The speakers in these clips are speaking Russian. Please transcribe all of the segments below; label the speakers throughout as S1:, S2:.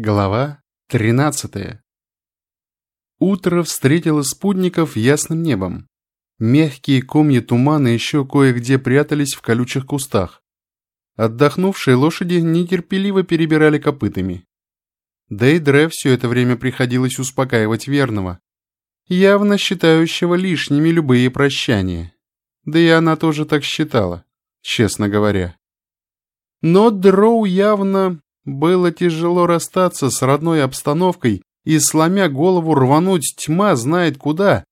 S1: Глава 13 Утро встретило спутников ясным небом. Мягкие комья тумана еще кое-где прятались в колючих кустах. Отдохнувшие лошади нетерпеливо перебирали копытами. Да и Дре все это время приходилось успокаивать верного, явно считающего лишними любые прощания. Да и она тоже так считала, честно говоря. Но Дроу явно было тяжело расстаться с родной обстановкой и, сломя голову, рвануть тьма знает куда,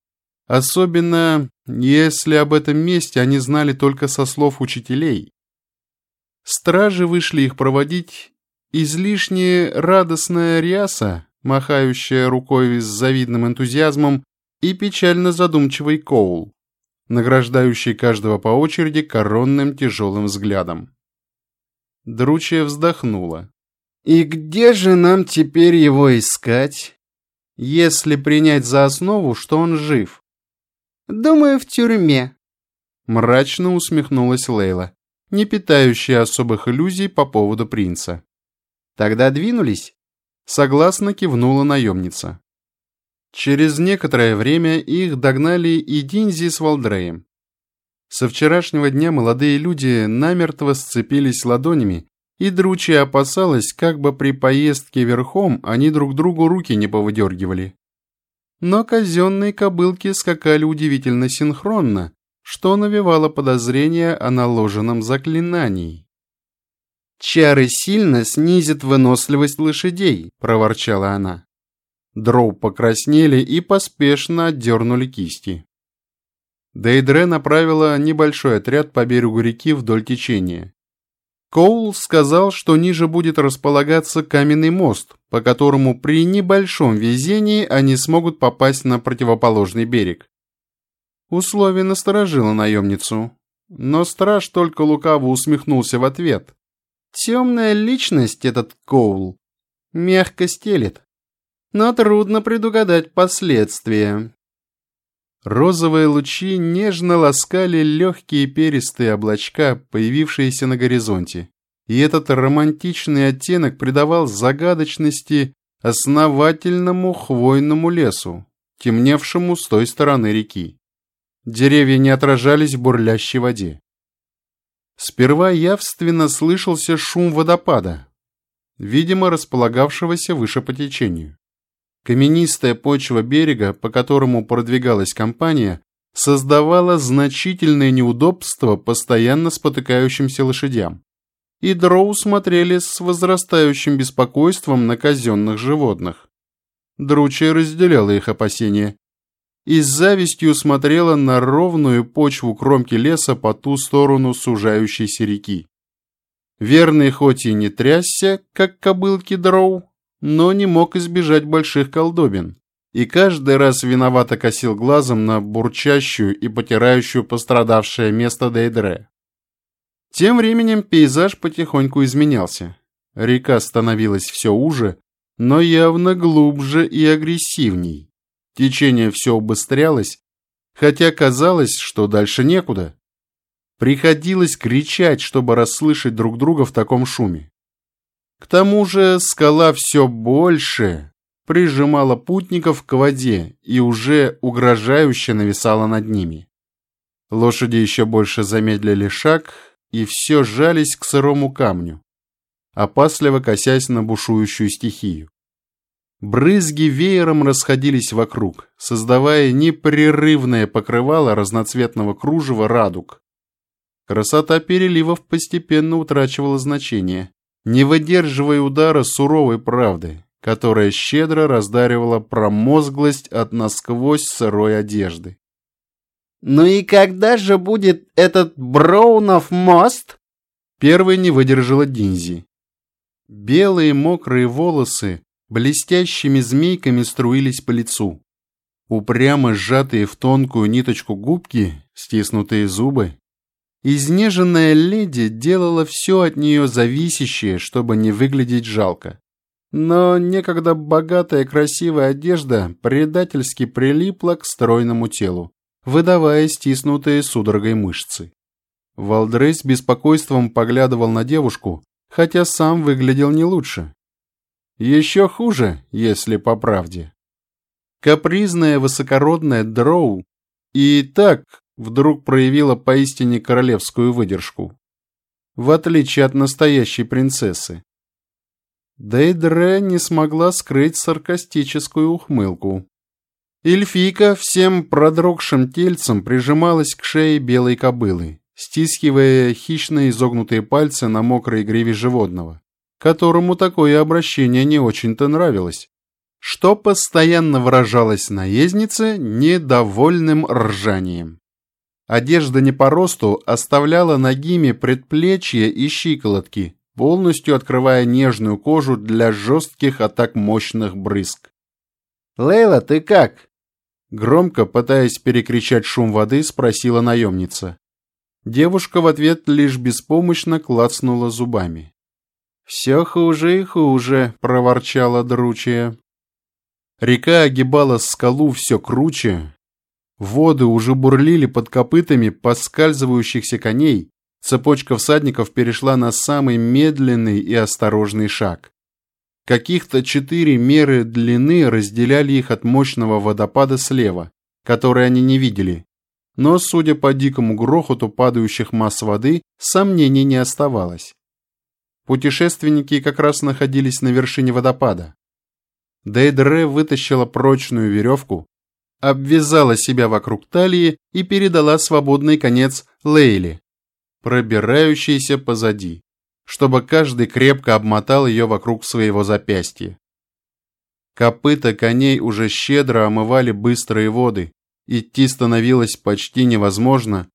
S1: особенно если об этом месте они знали только со слов учителей. Стражи вышли их проводить, излишне радостная ряса, махающая рукой с завидным энтузиазмом, и печально задумчивый Коул, награждающий каждого по очереди коронным тяжелым взглядом. Дручья вздохнула. И где же нам теперь его искать, если принять за основу, что он жив?
S2: Думаю, в тюрьме.
S1: Мрачно усмехнулась Лейла, не питающая особых иллюзий по поводу принца. Тогда двинулись? Согласно кивнула наемница. Через некоторое время их догнали и Динзи с Валдреем. Со вчерашнего дня молодые люди намертво сцепились ладонями и Дручья опасалась, как бы при поездке верхом они друг другу руки не повыдергивали. Но казенные кобылки скакали удивительно синхронно, что навевало подозрения о наложенном заклинании. «Чары сильно снизят выносливость лошадей», — проворчала она. Дроу покраснели и поспешно отдернули кисти. Дейдре направила небольшой отряд по берегу реки вдоль течения. Коул сказал, что ниже будет располагаться каменный мост, по которому при небольшом везении они смогут попасть на противоположный берег. Условие насторожило наемницу, но страж только лукаво усмехнулся в ответ. Темная личность этот Коул мягко стелет, но трудно предугадать последствия. Розовые лучи нежно ласкали легкие перистые облачка, появившиеся на горизонте. И этот романтичный оттенок придавал загадочности основательному хвойному лесу, темневшему с той стороны реки. Деревья не отражались в бурлящей воде. Сперва явственно слышался шум водопада, видимо, располагавшегося выше по течению. Каменистая почва берега, по которому продвигалась компания, создавала значительное неудобство постоянно спотыкающимся лошадям. И дроу смотрели с возрастающим беспокойством на казенных животных. Дручья разделяла их опасения и с завистью смотрела на ровную почву кромки леса по ту сторону сужающейся реки. Верный хоть и не трясся, как кобылки дроу, но не мог избежать больших колдобин, и каждый раз виновато косил глазом на бурчащую и потирающую пострадавшее место Дейдре. Тем временем пейзаж потихоньку изменялся. Река становилась все уже, но явно глубже и агрессивней. Течение все убыстрялось, хотя казалось, что дальше некуда. Приходилось кричать, чтобы расслышать друг друга в таком шуме. К тому же скала все больше прижимала путников к воде и уже угрожающе нависала над ними. Лошади еще больше замедлили шаг и все жались к сырому камню, опасливо косясь на бушующую стихию. Брызги веером расходились вокруг, создавая непрерывное покрывало разноцветного кружева радуг. Красота переливов постепенно утрачивала значение не выдерживая удара суровой правды, которая щедро раздаривала промозглость от насквозь сырой одежды.
S2: «Ну и когда же будет этот Броунов мост?»
S1: Первой не выдержала Динзи. Белые мокрые волосы блестящими змейками струились по лицу. Упрямо сжатые в тонкую ниточку губки, стиснутые зубы, Изнеженная леди делала все от нее зависящее, чтобы не выглядеть жалко. Но некогда богатая красивая одежда предательски прилипла к стройному телу, выдавая стиснутые судорогой мышцы. Валдрей с беспокойством поглядывал на девушку, хотя сам выглядел не лучше. Еще хуже, если по правде. Капризная высокородная дроу и так вдруг проявила поистине королевскую выдержку. В отличие от настоящей принцессы. Дейдре не смогла скрыть саркастическую ухмылку. Эльфийка всем продрогшим тельцем прижималась к шее белой кобылы, стискивая хищно изогнутые пальцы на мокрой гриве животного, которому такое обращение не очень-то нравилось, что постоянно выражалось наезднице недовольным ржанием. Одежда не по росту оставляла ногими предплечья и щиколотки, полностью открывая нежную кожу для жестких атак мощных брызг.
S2: «Лейла, ты как?»
S1: Громко, пытаясь перекричать шум воды, спросила наемница. Девушка в ответ лишь беспомощно клацнула зубами. «Все хуже и хуже», — проворчала Дручья. Река огибала скалу все круче. Воды уже бурлили под копытами поскальзывающихся коней, цепочка всадников перешла на самый медленный и осторожный шаг. Каких-то четыре меры длины разделяли их от мощного водопада слева, который они не видели. Но, судя по дикому грохоту падающих масс воды, сомнений не оставалось. Путешественники как раз находились на вершине водопада. Дейдре вытащила прочную веревку, обвязала себя вокруг талии и передала свободный конец Лейли, пробирающийся позади, чтобы каждый крепко обмотал ее вокруг своего запястья. Копыта коней уже щедро омывали быстрые воды, идти становилось почти невозможно,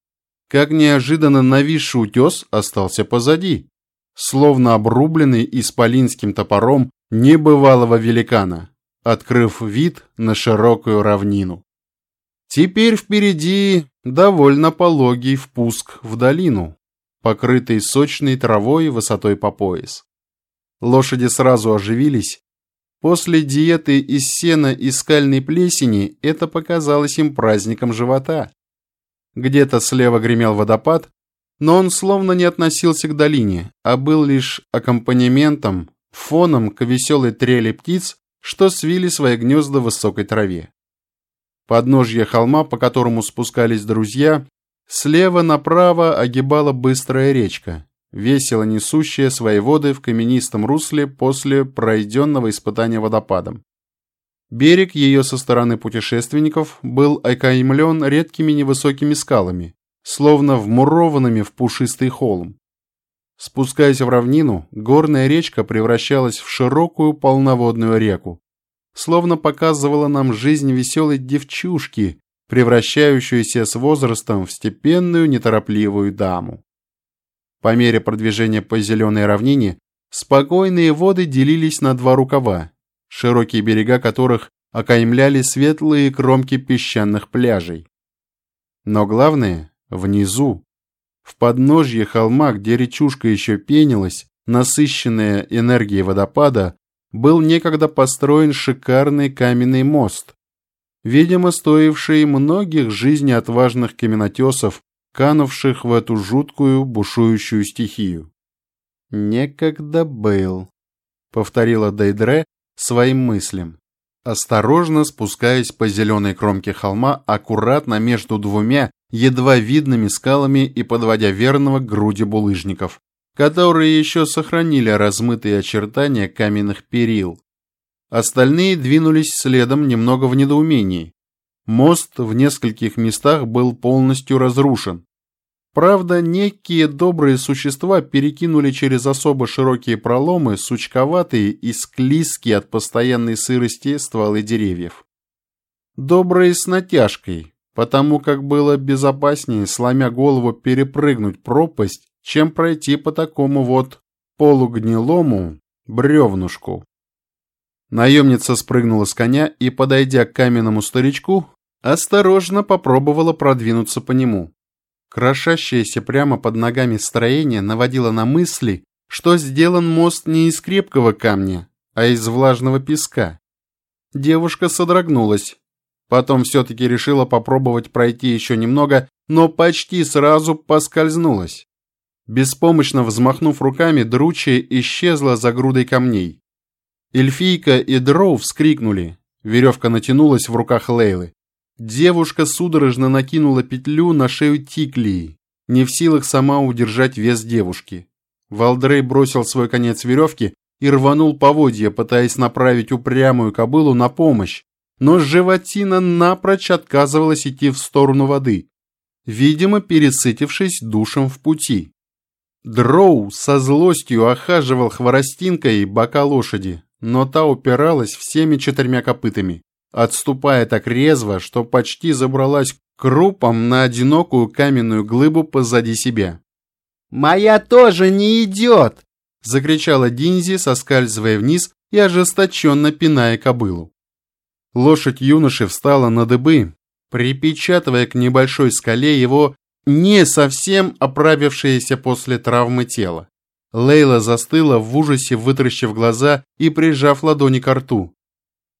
S1: как неожиданно нависший утес остался позади, словно обрубленный исполинским топором небывалого великана, открыв вид на широкую равнину. Теперь впереди довольно пологий впуск в долину, покрытый сочной травой высотой по пояс. Лошади сразу оживились. После диеты из сена и скальной плесени это показалось им праздником живота. Где-то слева гремел водопад, но он словно не относился к долине, а был лишь аккомпанементом, фоном к веселой трели птиц, что свили свои гнезда в высокой траве. Подножье холма, по которому спускались друзья, Слева направо огибала быстрая речка, весело несущая свои воды в каменистом русле после пройденного испытания водопадом. Берег ее со стороны путешественников был окаймлен редкими невысокими скалами, словно вмурованными в пушистый холм. Спускаясь в равнину, горная речка превращалась в широкую полноводную реку, словно показывала нам жизнь веселой девчушки, превращающуюся с возрастом в степенную неторопливую даму. По мере продвижения по зеленой равнине спокойные воды делились на два рукава, широкие берега которых окаймляли светлые кромки песчаных пляжей. Но главное, внизу, в подножье холма, где речушка еще пенилась, насыщенная энергией водопада, был некогда построен шикарный каменный мост, видимо, стоивший многих жизней отважных каменотесов, канувших в эту жуткую бушующую стихию. «Некогда был», — повторила Дейдре своим мыслям, осторожно спускаясь по зеленой кромке холма аккуратно между двумя едва видными скалами и подводя верного к груди булыжников, которые еще сохранили размытые очертания каменных перил, Остальные двинулись следом немного в недоумении. Мост в нескольких местах был полностью разрушен. Правда, некие добрые существа перекинули через особо широкие проломы сучковатые и склизкие от постоянной сырости стволы деревьев. Добрые с натяжкой, потому как было безопаснее, сломя голову, перепрыгнуть пропасть, чем пройти по такому вот полугнилому бревнушку. Наемница спрыгнула с коня и, подойдя к каменному старичку, осторожно попробовала продвинуться по нему. Крошащееся прямо под ногами строение наводило на мысли, что сделан мост не из крепкого камня, а из влажного песка. Девушка содрогнулась. Потом все-таки решила попробовать пройти еще немного, но почти сразу поскользнулась. Беспомощно взмахнув руками, дручья исчезла за грудой камней. Эльфийка и Дроу вскрикнули. Веревка натянулась в руках Лейлы. Девушка судорожно накинула петлю на шею Тиклии, не в силах сама удержать вес девушки. Валдрей бросил свой конец веревки и рванул поводья, пытаясь направить упрямую кобылу на помощь, но животина напрочь отказывалась идти в сторону воды, видимо, пересытившись душем в пути. Дроу со злостью охаживал хворостинкой бока лошади, но та упиралась всеми четырьмя копытами отступая так резво, что почти забралась крупом на одинокую каменную глыбу позади себя.
S2: «Моя тоже не идет!»
S1: — закричала Динзи, соскальзывая вниз и ожесточенно пиная кобылу. Лошадь юноши встала на дыбы, припечатывая к небольшой скале его не совсем оправившееся после травмы тело. Лейла застыла в ужасе, вытаращив глаза и прижав ладони к рту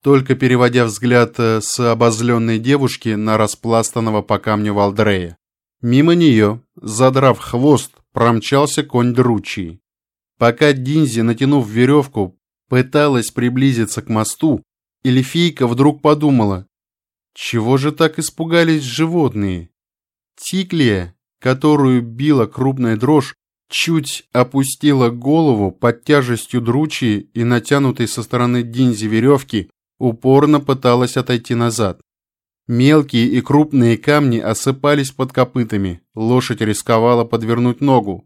S1: только переводя взгляд э, с обозленной девушки на распластанного по камню Валдрея. Мимо нее, задрав хвост, промчался конь Дручии. Пока Динзи, натянув веревку, пыталась приблизиться к мосту, эльфийка вдруг подумала, чего же так испугались животные? Тиклия, которую била крупная дрожь, чуть опустила голову под тяжестью дручи и натянутой со стороны Динзи веревки упорно пыталась отойти назад. Мелкие и крупные камни осыпались под копытами, лошадь рисковала подвернуть ногу.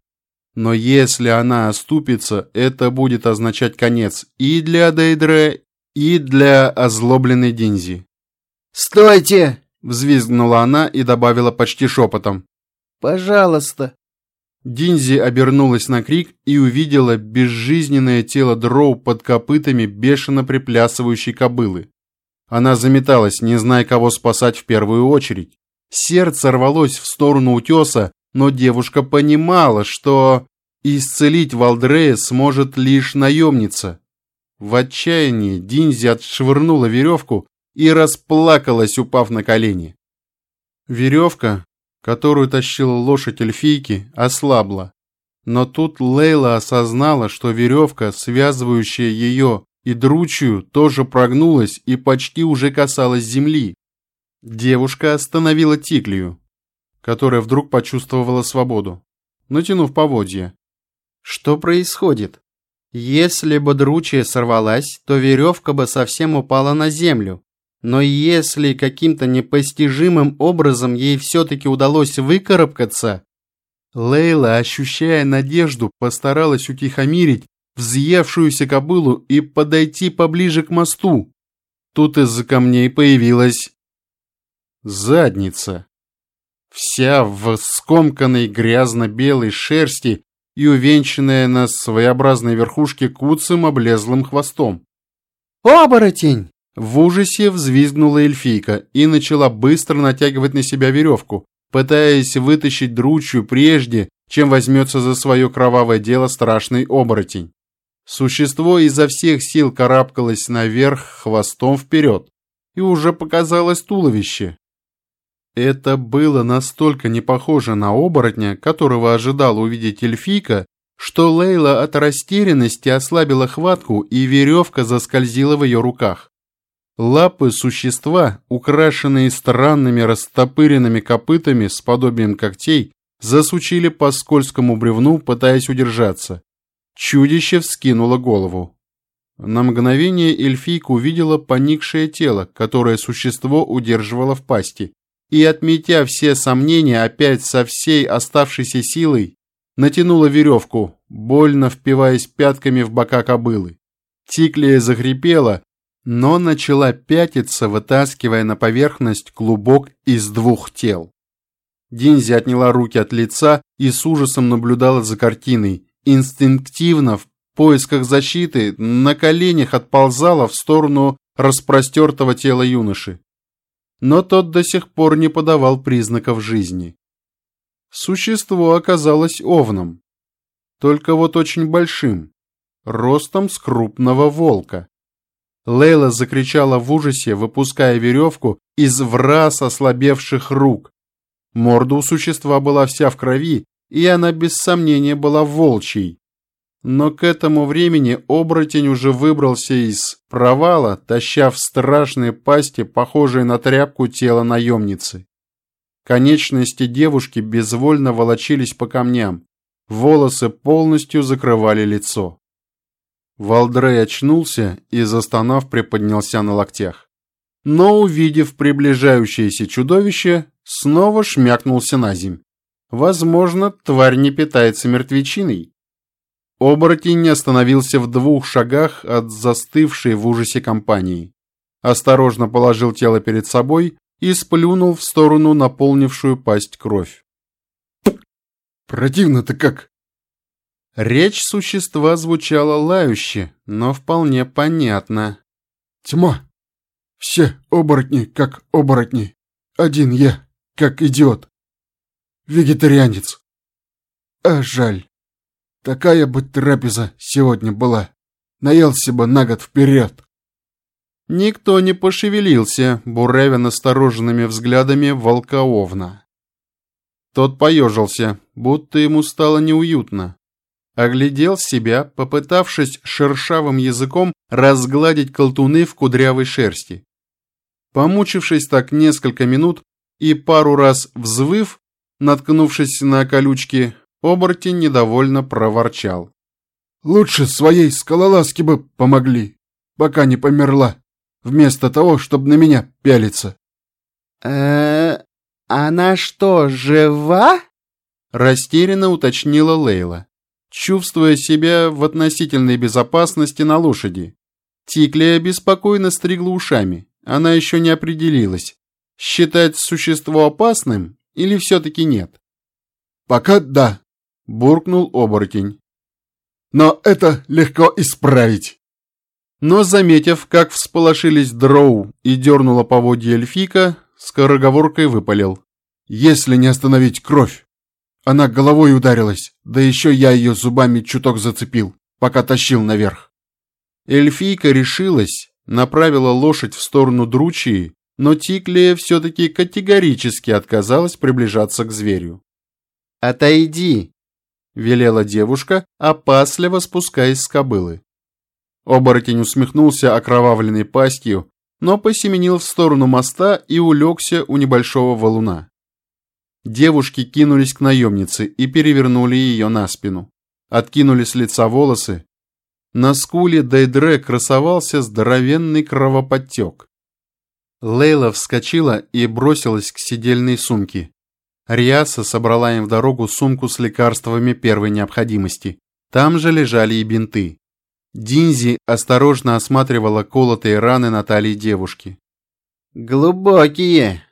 S1: Но если она оступится, это будет означать конец и для Дейдре, и для озлобленной Динзи.
S2: «Стойте!»
S1: – взвизгнула она и добавила почти шепотом.
S2: «Пожалуйста!»
S1: Динзи обернулась на крик и увидела безжизненное тело Дроу под копытами бешено приплясывающей кобылы. Она заметалась, не зная, кого спасать в первую очередь. Сердце рвалось в сторону утеса, но девушка понимала, что исцелить Валдрея сможет лишь наемница. В отчаянии Динзи отшвырнула веревку и расплакалась, упав на колени. Веревка, которую тащила лошадь эльфийки, ослабла. Но тут Лейла осознала, что веревка, связывающая ее и дручью, тоже прогнулась и почти уже касалась земли. Девушка остановила Тиклию, которая вдруг почувствовала свободу, натянув поводья.
S2: Что происходит? Если бы дручья сорвалась, то веревка бы совсем упала на землю. Но если каким-то непостижимым образом ей все-таки удалось выкарабкаться... Лейла, ощущая надежду, постаралась утихомирить взъевшуюся кобылу и подойти поближе к мосту. Тут из-за камней появилась задница. Вся в скомканной грязно-белой шерсти и увенчанная на своеобразной верхушке куцым облезлым хвостом. «Оборотень!»
S1: В ужасе взвизгнула эльфийка и начала быстро натягивать на себя веревку, пытаясь вытащить дручью прежде, чем возьмется за свое кровавое дело страшный оборотень. Существо изо всех сил карабкалось наверх хвостом вперед, и уже показалось туловище. Это было настолько не похоже на оборотня, которого ожидала увидеть эльфийка, что Лейла от растерянности ослабила хватку, и веревка заскользила в ее руках. Лапы существа, украшенные странными растопыренными копытами с подобием когтей, засучили по скользкому бревну, пытаясь удержаться. Чудище вскинуло голову. На мгновение эльфийка увидела поникшее тело, которое существо удерживало в пасти, и, отметя все сомнения, опять со всей оставшейся силой натянула веревку, больно впиваясь пятками в бока кобылы. Тиклия захрипела, но начала пятиться, вытаскивая на поверхность клубок из двух тел. Динзи отняла руки от лица и с ужасом наблюдала за картиной. Инстинктивно, в поисках защиты, на коленях отползала в сторону распростертого тела юноши. Но тот до сих пор не подавал признаков жизни. Существо оказалось овном, только вот очень большим, ростом с крупного волка. Лейла закричала в ужасе, выпуская веревку из враз ослабевших рук. Морда у существа была вся в крови, и она без сомнения была волчьей. Но к этому времени оборотень уже выбрался из провала, таща в страшные пасти, похожие на тряпку тело наемницы. Конечности девушки безвольно волочились по камням, волосы полностью закрывали лицо. Валдрей очнулся и, застонав, приподнялся на локтях. Но, увидев приближающееся чудовище, снова шмякнулся на земь. Возможно, тварь не питается мертвечиной. Оборотень остановился в двух шагах от застывшей в ужасе компании. Осторожно положил тело перед собой и сплюнул в сторону наполнившую пасть кровь.
S3: «Противно-то как!»
S1: Речь существа звучала лающе, но вполне понятно.
S3: «Тьма! Все оборотни, как оборотни. Один я, как идиот. Вегетарианец. А жаль. Такая бы трапеза сегодня была. Наелся бы на год вперед.
S1: Никто не пошевелился, буравя настороженными взглядами волкоовна. Тот поежился, будто ему стало неуютно. Оглядел себя, попытавшись шершавым языком разгладить колтуны в кудрявой шерсти. Помучившись так несколько минут и пару раз взвыв, наткнувшись на колючки, Оборотень недовольно проворчал.
S3: «Лучше своей скалолазке бы помогли, пока не померла, вместо того, чтобы на меня пялиться».
S2: э она что, жива?»
S1: Растерянно уточнила Лейла, чувствуя себя в относительной безопасности на лошади. Тиклия беспокойно стригла ушами. Она еще не определилась, считать существо опасным или все-таки нет.
S3: «Пока да»,
S1: буркнул оборотень.
S3: Но это легко исправить.
S1: Но, заметив, как всполошились дроу и дернула поводья эльфика, скороговоркой выпалил.
S3: Если не остановить кровь. Она головой ударилась, да еще я ее зубами чуток зацепил, пока тащил наверх.
S1: Эльфийка решилась, направила лошадь в сторону Дручии, но Тиклия все-таки категорически отказалась приближаться к зверю.
S2: «Отойди!»
S1: Велела девушка, опасливо спускаясь с кобылы. Оборотень усмехнулся окровавленной пастью, но посеменил в сторону моста и улегся у небольшого валуна. Девушки кинулись к наемнице и перевернули ее на спину. Откинули с лица волосы. На скуле Дейдре красовался здоровенный кровоподтек. Лейла вскочила и бросилась к сидельной сумке. Риаса собрала им в дорогу сумку с лекарствами первой необходимости. Там же лежали и бинты. Динзи осторожно осматривала колотые раны на талии девушки.
S2: «Глубокие!»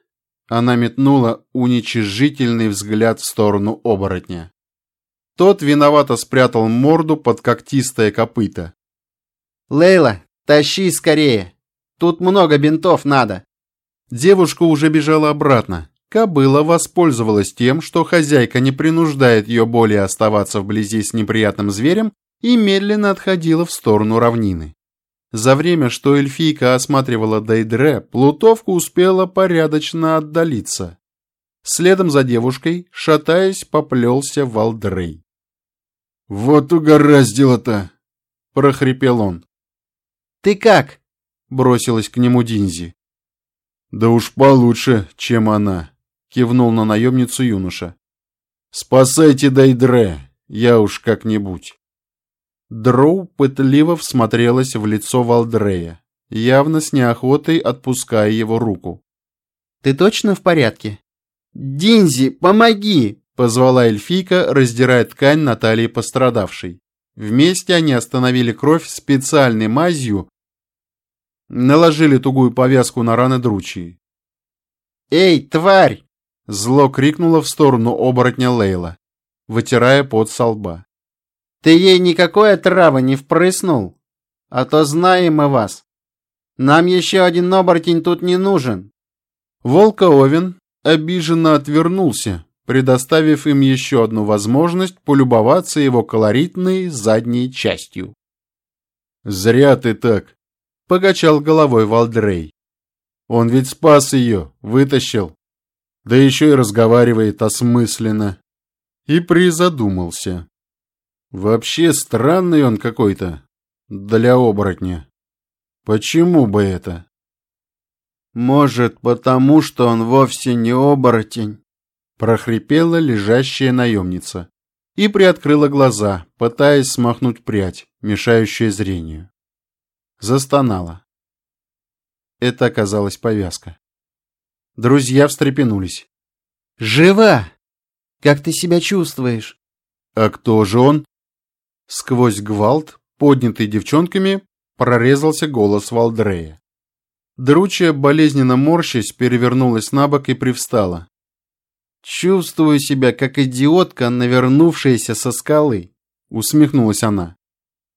S1: Она метнула уничижительный взгляд в сторону оборотня. Тот виновато спрятал морду под когтистое копыто.
S2: «Лейла, тащи скорее! Тут много бинтов надо!»
S1: Девушка уже бежала обратно, Кобыла воспользовалась тем, что хозяйка не принуждает ее более оставаться вблизи с неприятным зверем и медленно отходила в сторону равнины. За время, что эльфийка осматривала Дейдре, плутовка успела порядочно отдалиться. Следом за девушкой, шатаясь, поплелся Валдрей.
S3: «Вот угораздило-то!»
S1: – прохрипел он.
S2: «Ты как?»
S1: – бросилась к нему Динзи.
S3: «Да уж получше, чем она», кивнул на наемницу юноша. «Спасайте Дайдре, я уж как-нибудь».
S1: Дроу пытливо всмотрелась в лицо Валдрея, явно с неохотой отпуская его руку.
S2: «Ты точно в порядке?» «Динзи, помоги!»
S1: — позвала эльфийка, раздирая ткань на талии пострадавшей. Вместе они остановили кровь специальной мазью, наложили тугую повязку на раны дручьи.
S2: «Эй, тварь!»
S1: Зло крикнула в сторону оборотня Лейла, вытирая пот со лба.
S2: «Ты ей никакой отравы не впрыснул? А то знаем мы вас. Нам еще один оборотень тут не нужен».
S1: Волка Овен обиженно отвернулся, предоставив им еще одну возможность полюбоваться его колоритной задней частью.
S3: «Зря ты так», — покачал головой Валдрей. «Он ведь спас ее, вытащил да еще и разговаривает осмысленно. И призадумался. Вообще странный он какой-то. Для оборотня. Почему бы это?
S2: Может, потому что он вовсе не оборотень?
S1: прохрипела лежащая наемница и приоткрыла глаза, пытаясь смахнуть прядь, мешающую зрению. Застонала. Это оказалась повязка. Друзья встрепенулись.
S2: «Жива! Как ты себя чувствуешь?»
S1: «А кто же он?» Сквозь гвалт, поднятый девчонками, прорезался голос Валдрея. Дручья, болезненно морщась, перевернулась на бок и привстала.
S2: «Чувствую себя, как идиотка, навернувшаяся со скалы», — усмехнулась она.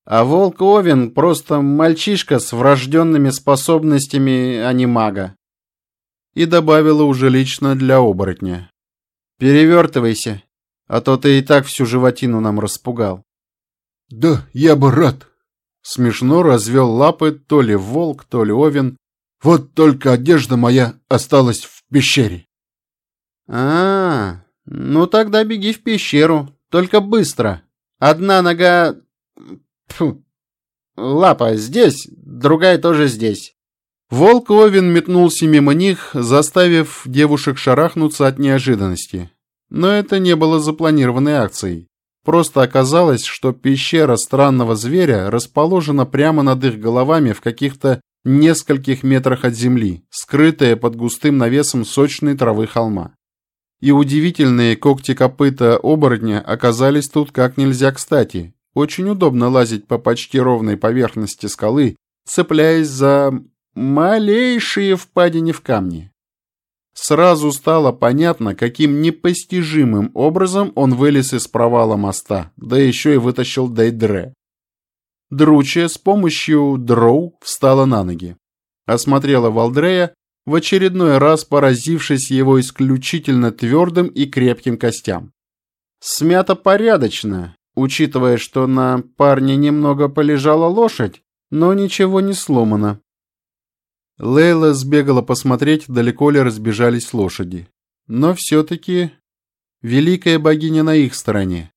S2: «А волк Овен просто мальчишка с врожденными способностями, а не мага».
S1: И добавила уже лично для оборотня.
S2: «Перевертывайся, а то ты и так всю животину нам распугал».
S3: «Да, я бы рад», —
S1: смешно развел лапы то ли волк, то ли Овен.
S3: «Вот только одежда моя осталась в пещере».
S2: А, ну тогда беги в пещеру, только быстро. Одна нога... Фу. Лапа здесь, другая тоже здесь.
S1: Волк Овен метнулся мимо них, заставив девушек шарахнуться от неожиданности. Но это не было запланированной акцией. Просто оказалось, что пещера странного зверя расположена прямо над их головами в каких-то нескольких метрах от земли, скрытая под густым навесом сочной травы холма и удивительные когти-копыта оборотня оказались тут как нельзя кстати. Очень удобно лазить по почти ровной поверхности скалы, цепляясь за малейшие впадины в камни. Сразу стало понятно, каким непостижимым образом он вылез из провала моста, да еще и вытащил Дейдре. Дручья с помощью дроу встала на ноги. Осмотрела Валдрея в очередной раз поразившись его исключительно твердым и крепким костям. Смято порядочно, учитывая, что на парне немного полежала лошадь, но ничего не сломано. Лейла сбегала посмотреть, далеко ли разбежались лошади. Но все-таки великая богиня на их стороне.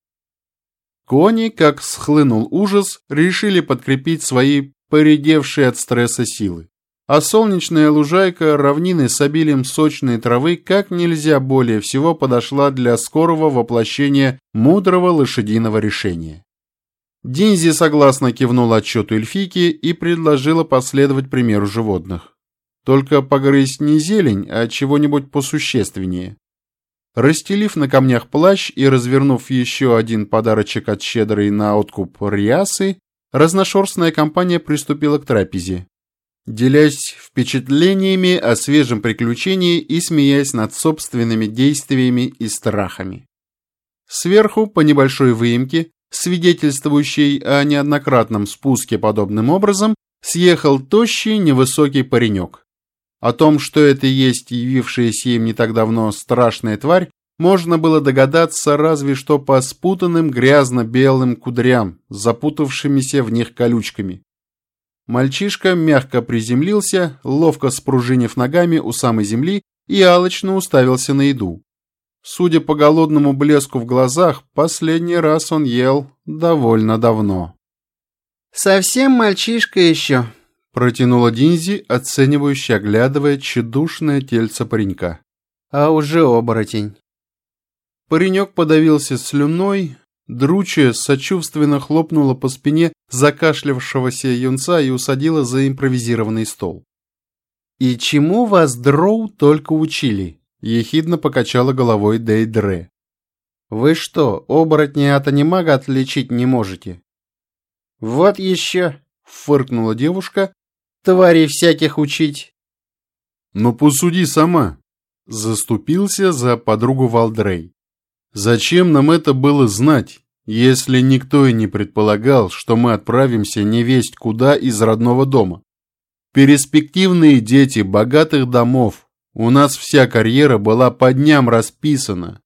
S1: Кони, как схлынул ужас, решили подкрепить свои поредевшие от стресса силы а солнечная лужайка равнины с обилием сочной травы как нельзя более всего подошла для скорого воплощения мудрого лошадиного решения. Динзи согласно кивнула отчету эльфийки и предложила последовать примеру животных. Только погрызть не зелень, а чего-нибудь посущественнее. Расстелив на камнях плащ и развернув еще один подарочек от щедрой на откуп рясы, разношерстная компания приступила к трапезе делясь впечатлениями о свежем приключении и смеясь над собственными действиями и страхами. Сверху, по небольшой выемке, свидетельствующей о неоднократном спуске подобным образом, съехал тощий невысокий паренек. О том, что это есть явившаяся им не так давно страшная тварь, можно было догадаться разве что по спутанным грязно-белым кудрям, запутавшимися в них колючками. Мальчишка мягко приземлился, ловко спружинив ногами у самой земли и алочно уставился на еду. Судя по голодному блеску в глазах, последний раз он ел довольно давно.
S2: «Совсем мальчишка еще», —
S1: протянула Динзи, оценивающе оглядывая тщедушное тельце паренька.
S2: «А уже оборотень».
S1: Паренек подавился слюной, Дручья сочувственно хлопнула по спине закашлявшегося юнца и усадила за импровизированный стол. «И чему вас, дроу, только учили?» — ехидно покачала головой Дейдре.
S2: «Вы что, оборотни от анимага отличить не можете?» «Вот еще!» — фыркнула девушка. «Тварей всяких учить!»
S1: «Но посуди сама!» — заступился за подругу Валдрей. Зачем нам это было знать, если никто и не предполагал, что мы отправимся невесть куда из родного дома? Перспективные дети богатых домов. У нас вся карьера была по дням расписана.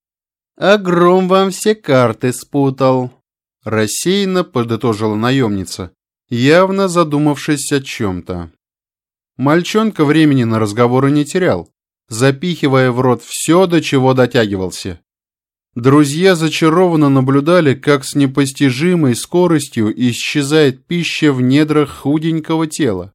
S2: А гром вам все карты спутал.
S1: Рассеянно подытожила наемница, явно задумавшись о чем-то. Мальчонка времени на разговоры не терял, запихивая в рот все, до чего дотягивался. Друзья зачарованно наблюдали, как с непостижимой скоростью исчезает пища в недрах худенького тела.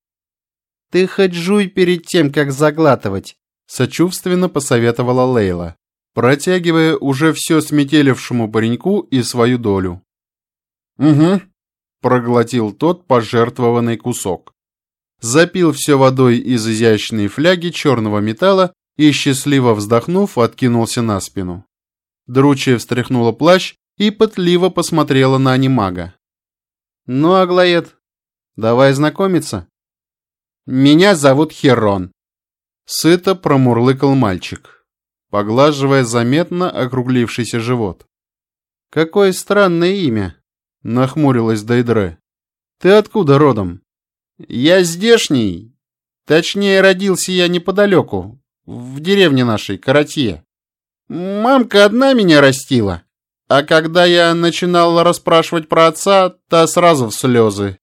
S2: «Ты хоть жуй перед тем, как заглатывать», —
S1: сочувственно посоветовала Лейла, протягивая уже все сметелевшему пареньку и свою долю. «Угу», — проглотил тот пожертвованный кусок. Запил все водой из изящной фляги черного металла и, счастливо вздохнув, откинулся на спину. Дручья встряхнула плащ и пытливо посмотрела на анимага.
S2: «Ну, Аглоед, давай знакомиться.
S1: Меня зовут Херон». Сыто промурлыкал мальчик, поглаживая заметно округлившийся живот.
S2: «Какое странное имя!» — нахмурилась Дейдре. «Ты откуда родом?»
S1: «Я здешний. Точнее, родился я неподалеку, в деревне нашей, Каратье. Мамка одна меня растила. А когда я начинал расспрашивать про отца, то сразу в слезы.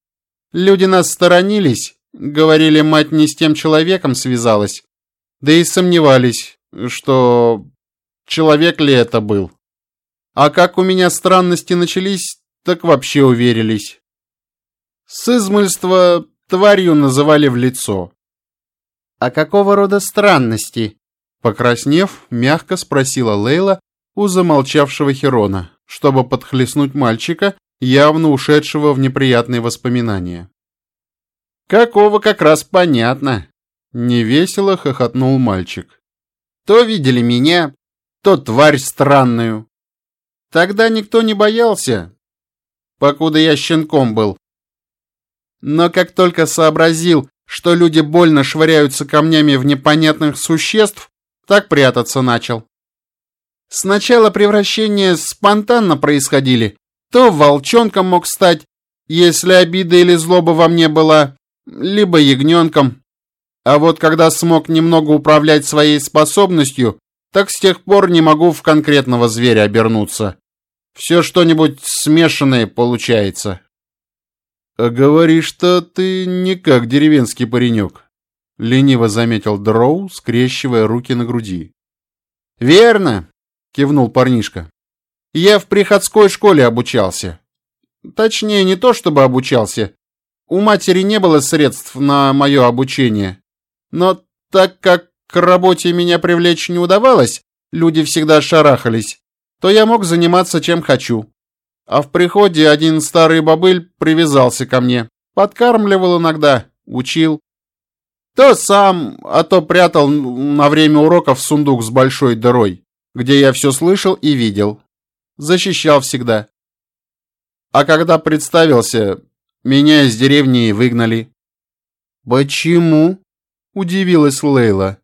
S1: Люди нас сторонились, говорили, мать не с тем человеком связалась. Да и сомневались, что человек ли это был. А как у меня странности начались, так вообще уверились. С измольства тварью называли в лицо.
S2: «А какого рода странности?»
S1: Покраснев, мягко спросила Лейла у замолчавшего Херона, чтобы подхлестнуть мальчика, явно ушедшего в неприятные воспоминания. «Какого как раз понятно!» — невесело хохотнул мальчик. «То видели меня, то тварь странную. Тогда никто не боялся, покуда я щенком был. Но как только сообразил, что люди больно швыряются камнями в непонятных существ, так прятаться начал. Сначала превращения спонтанно происходили. То волчонком мог стать, если обида или злоба во мне была, либо ягненком. А вот когда смог немного управлять своей способностью, так с тех пор не могу в конкретного зверя обернуться. Все что-нибудь смешанное получается. А говоришь, что ты не как деревенский паренек. — лениво заметил Дроу, скрещивая руки на груди. «Верно!» — кивнул парнишка. «Я в приходской школе обучался. Точнее, не то чтобы обучался. У матери не было средств на мое обучение. Но так как к работе меня привлечь не удавалось, люди всегда шарахались, то я мог заниматься чем хочу. А в приходе один старый бобыль привязался ко мне, подкармливал иногда, учил. То сам, а то прятал на время уроков сундук с большой дырой, где я все слышал и видел. Защищал всегда. А когда представился, меня из деревни выгнали.
S2: «Почему?» – удивилась Лейла.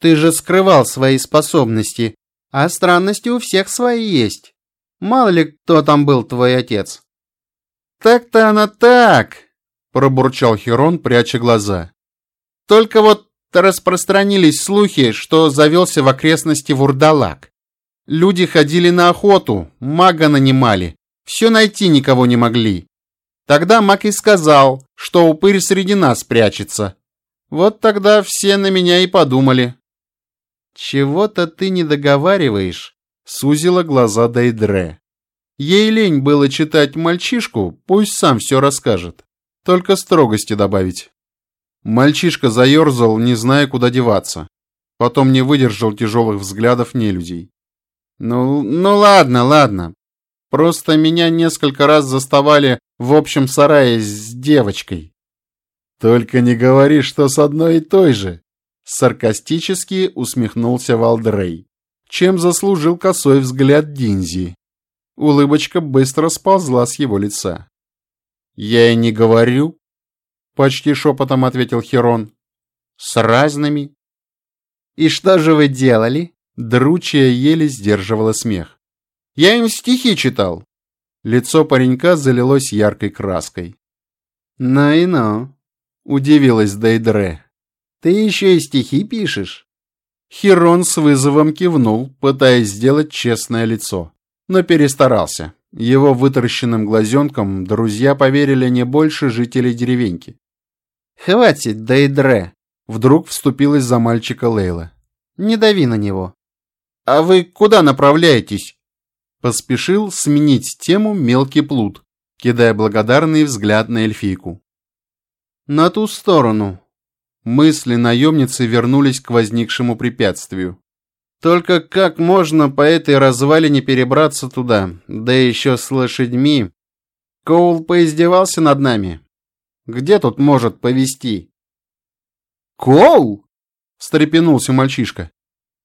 S2: «Ты же скрывал свои способности, а странности у всех свои есть. Мало ли кто там был твой отец».
S1: «Так-то она так!» – пробурчал Херон, пряча глаза. Только вот распространились слухи, что завелся в окрестности вурдалак. Люди ходили на охоту, мага нанимали, все найти никого не могли. Тогда маг и сказал, что упырь среди нас прячется. Вот тогда все на меня и подумали.
S2: «Чего-то ты не договариваешь», —
S1: сузила глаза Дейдре. Ей лень было читать мальчишку, пусть сам все расскажет. Только строгости добавить. Мальчишка заерзал, не зная, куда деваться. Потом не выдержал тяжелых взглядов нелюдей. «Ну, ну ладно, ладно. Просто меня несколько раз заставали в общем сарае с девочкой». «Только не говори, что с одной и той же!» Саркастически усмехнулся Валдрей, чем заслужил косой взгляд Динзи. Улыбочка быстро сползла с его лица. «Я и не говорю», Почти шепотом ответил Херон. С разными. И что же вы делали? Дручья еле сдерживала смех. Я им стихи читал. Лицо паренька залилось яркой краской.
S2: Ну и ну, удивилась Дейдре. Ты еще и стихи пишешь?
S1: Херон с вызовом кивнул, пытаясь сделать честное лицо, но перестарался. Его вытаращенным глазенком друзья поверили не больше жителей деревеньки.
S2: «Хватит, Дейдре!»
S1: Вдруг вступилась за мальчика Лейла.
S2: «Не дави на него!»
S1: «А вы куда направляетесь?» Поспешил сменить тему мелкий плут, кидая благодарный взгляд на эльфийку.
S2: На ту сторону.
S1: Мысли наемницы вернулись к возникшему препятствию.
S2: Только как можно по этой развалине перебраться туда, да еще с лошадьми? Коул поиздевался над нами. Где тут может повести?
S1: Коул? встрепенулся мальчишка.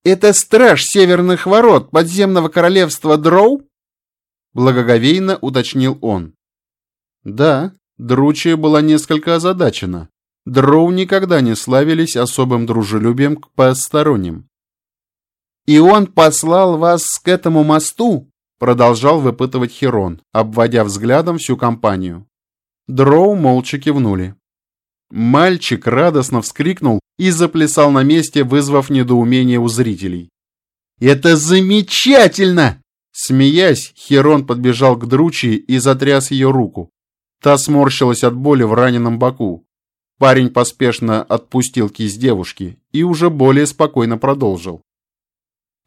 S1: Это страж северных ворот подземного королевства Дроу? Благоговейно уточнил он. Да, Дручья была несколько озадачена. Дроу никогда не славились особым дружелюбием к посторонним. «И он послал вас к этому мосту?» Продолжал выпытывать Херон, обводя взглядом всю компанию. Дроу молча кивнули. Мальчик радостно вскрикнул и заплясал на месте, вызвав недоумение у зрителей. «Это замечательно!» Смеясь, Херон подбежал к Дручи и затряс ее руку. Та сморщилась от боли в раненом боку. Парень поспешно отпустил кисть девушки и уже более спокойно продолжил.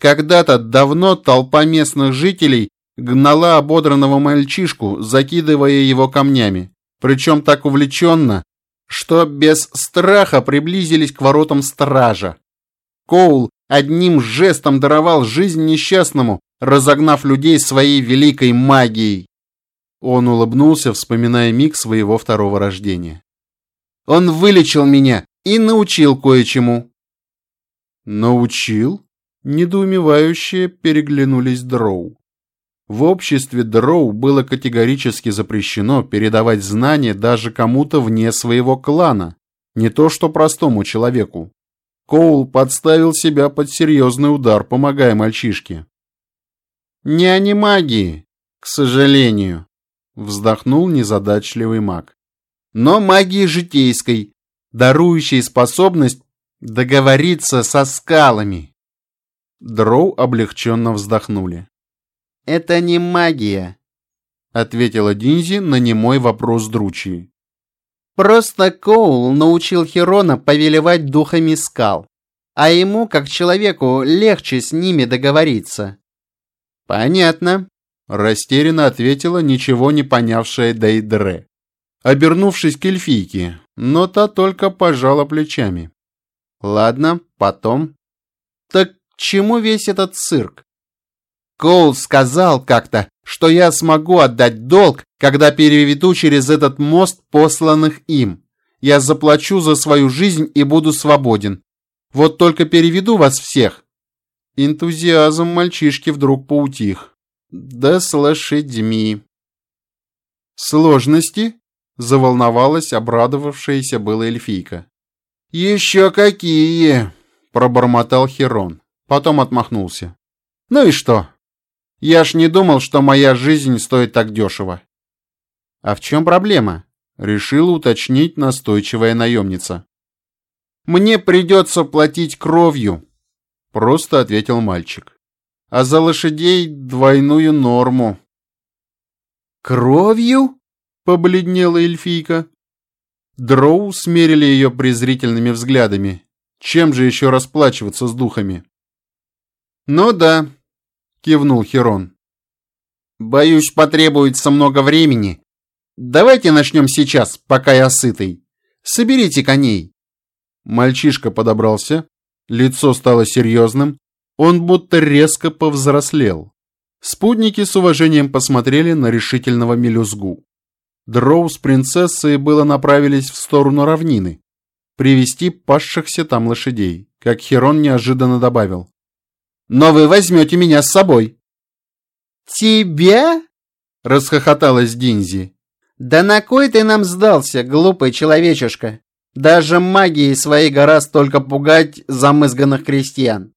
S1: Когда-то давно толпа местных жителей гнала ободранного мальчишку, закидывая его камнями, причем так увлеченно, что без страха приблизились к воротам стража. Коул одним жестом даровал жизнь несчастному, разогнав людей своей великой магией. Он улыбнулся, вспоминая миг своего второго рождения. Он вылечил меня и научил кое-чему. Научил? Недоумевающие переглянулись Дроу. В обществе Дроу было категорически запрещено передавать знания даже кому-то вне своего клана, не то что простому человеку. Коул подставил себя под серьезный удар, помогая мальчишке. «Не анимагии, к сожалению», — вздохнул незадачливый маг. «Но магии житейской, дарующей способность договориться со скалами». Дроу облегченно вздохнули. «Это не магия», — ответила Динзи на немой вопрос Дручи. «Просто Коул научил Херона повелевать духами скал, а ему, как человеку, легче с ними договориться». «Понятно», — растерянно ответила ничего не понявшая Дейдре, обернувшись к эльфийке, но та только пожала плечами. «Ладно, потом». «Так чему весь этот цирк? Коул сказал как-то, что я смогу отдать долг, когда переведу через этот мост посланных им. Я заплачу за свою жизнь и буду свободен. Вот только переведу вас всех. Энтузиазм мальчишки вдруг поутих. Да с лошадьми. Сложности? Заволновалась обрадовавшаяся была эльфийка. Еще какие! Пробормотал Херон. Потом отмахнулся. «Ну и что? Я ж не думал, что моя жизнь стоит так дешево». «А в чем проблема?» — решила уточнить настойчивая наемница. «Мне придется платить кровью», — просто ответил мальчик. «А за лошадей двойную норму». «Кровью?» — побледнела эльфийка. Дроу смерили ее презрительными взглядами. Чем же еще расплачиваться с духами? «Ну да», — кивнул Херон. «Боюсь, потребуется много времени. Давайте начнем сейчас, пока я сытый. Соберите коней». Мальчишка подобрался, лицо стало серьезным, он будто резко повзрослел. Спутники с уважением посмотрели на решительного мелюзгу. Дроу с принцессой было направились в сторону равнины, привести пасшихся там лошадей, как Херон неожиданно добавил но вы возьмете меня с собой». «Тебя?» — расхохоталась Динзи. «Да на кой ты нам сдался, глупый человечишка? Даже магией своей гораздо только пугать замызганных крестьян».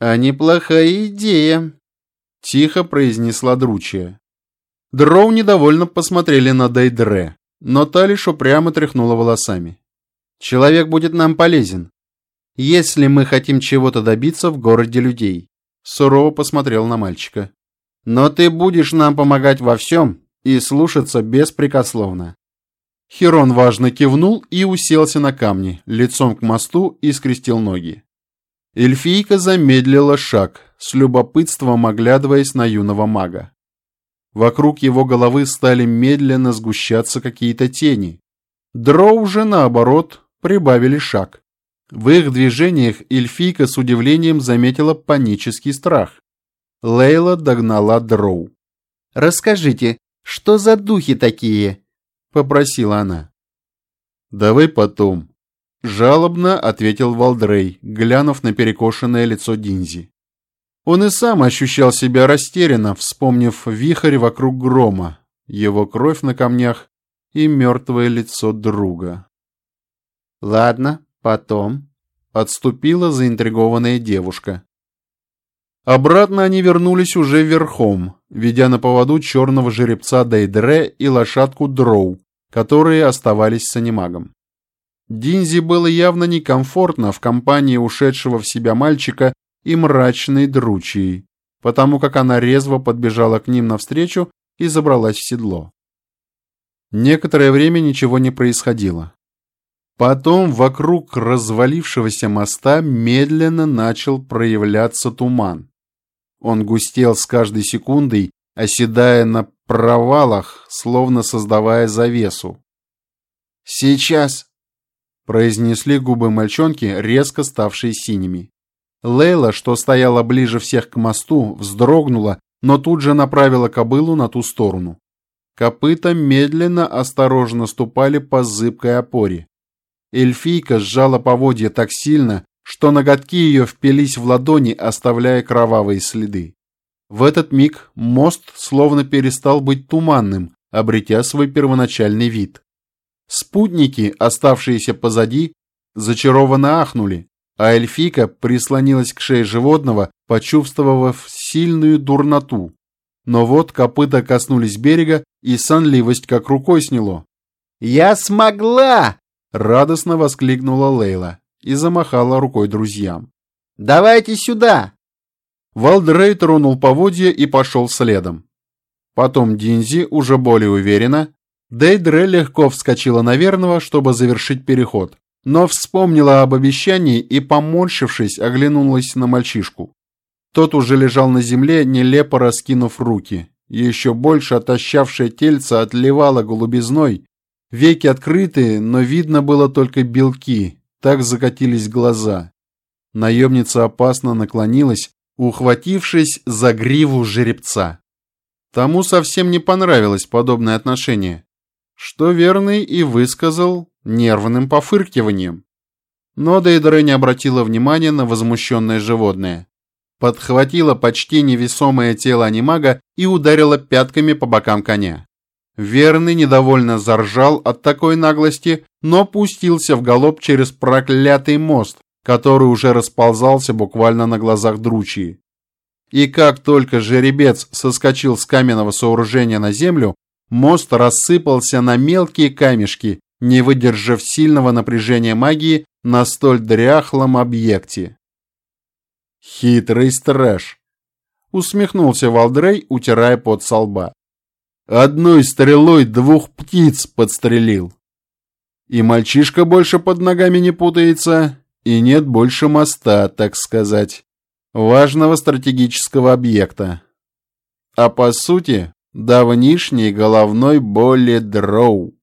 S1: «А неплохая идея», — тихо произнесла Дручья. Дроу недовольно посмотрели на Дейдре, но та лишь упрямо тряхнула волосами. «Человек будет нам полезен если мы хотим чего-то добиться в городе людей. Сурово посмотрел на мальчика. Но ты будешь нам помогать во всем и слушаться беспрекословно. Херон важно кивнул и уселся на камни, лицом к мосту и скрестил ноги. Эльфийка замедлила шаг, с любопытством оглядываясь на юного мага. Вокруг его головы стали медленно сгущаться какие-то тени. Дроу же, наоборот, прибавили шаг. В их движениях эльфийка с удивлением заметила панический страх. Лейла догнала Дроу.
S2: «Расскажите, что за духи такие?» — попросила она.
S1: «Давай потом», — жалобно ответил Валдрей, глянув на перекошенное лицо Динзи. Он и сам ощущал себя растерянно, вспомнив вихрь вокруг грома, его кровь на камнях и мертвое лицо друга.
S2: «Ладно, потом», —
S1: отступила заинтригованная девушка. Обратно они вернулись уже верхом, ведя на поводу черного жеребца Дейдре и лошадку Дроу, которые оставались с анимагом. Динзи было явно некомфортно в компании ушедшего в себя мальчика и мрачной дручьей, потому как она резво подбежала к ним навстречу и забралась в седло. Некоторое время ничего не происходило. Потом вокруг развалившегося моста медленно начал проявляться туман. Он густел с каждой секундой, оседая на провалах, словно создавая завесу.
S2: «Сейчас!» — произнесли губы мальчонки, резко ставшие синими.
S1: Лейла, что стояла ближе всех к мосту, вздрогнула, но тут же направила кобылу на ту сторону. Копыта медленно, осторожно ступали по зыбкой опоре. Эльфийка сжала поводья так сильно, что ноготки ее впились в ладони, оставляя кровавые следы. В этот миг мост словно перестал быть туманным, обретя свой первоначальный вид. Спутники, оставшиеся позади, зачарованно ахнули, а эльфийка прислонилась к шее животного, почувствовав сильную дурноту. Но вот копыта коснулись берега, и сонливость как рукой сняло.
S2: «Я смогла!»
S1: — радостно воскликнула Лейла и замахала рукой друзьям.
S2: «Давайте сюда!»
S1: Валдрей тронул поводья и пошел следом. Потом Динзи уже более уверенно. Дейдре легко вскочила на верного, чтобы завершить переход но вспомнила об обещании и, поморщившись, оглянулась на мальчишку. Тот уже лежал на земле, нелепо раскинув руки. Еще больше отощавшее тельце отливало голубизной, веки открыты, но видно было только белки, так закатились глаза. Наемница опасно наклонилась, ухватившись за гриву жеребца. Тому совсем не понравилось подобное отношение, что верный и высказал нервным пофыркиванием. Но Дейдера не обратила внимания на возмущенное животное. Подхватила почти невесомое тело анимага и ударила пятками по бокам коня. Верный недовольно заржал от такой наглости, но пустился в галоп через проклятый мост, который уже расползался буквально на глазах дручьи. И как только жеребец соскочил с каменного сооружения на землю, мост рассыпался на мелкие камешки, не выдержав сильного напряжения магии на столь дряхлом объекте. «Хитрый страж!» — усмехнулся Валдрей, утирая пот со лба. «Одной стрелой двух птиц подстрелил. И мальчишка больше под ногами не путается, и нет больше моста, так сказать, важного стратегического объекта. А по сути, давнишней головной боли дроу».